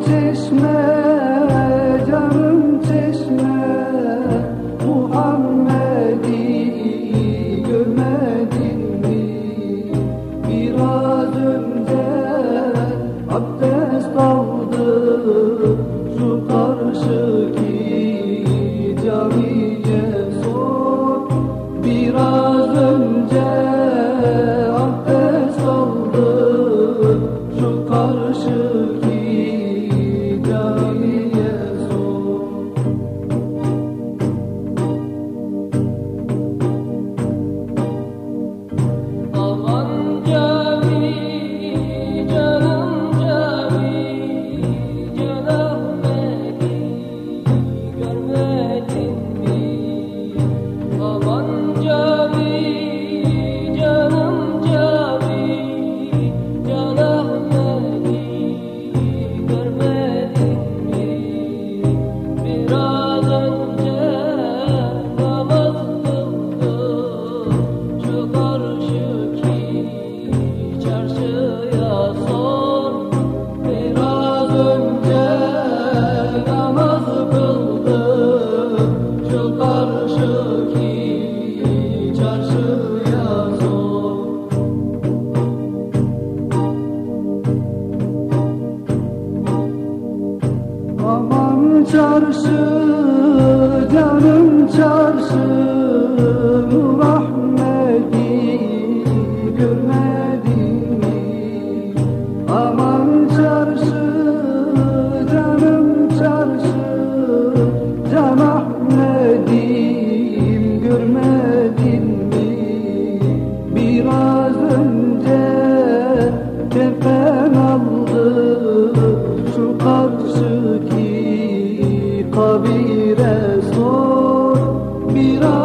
This çeşme Aman çarşı. kabire sor biraz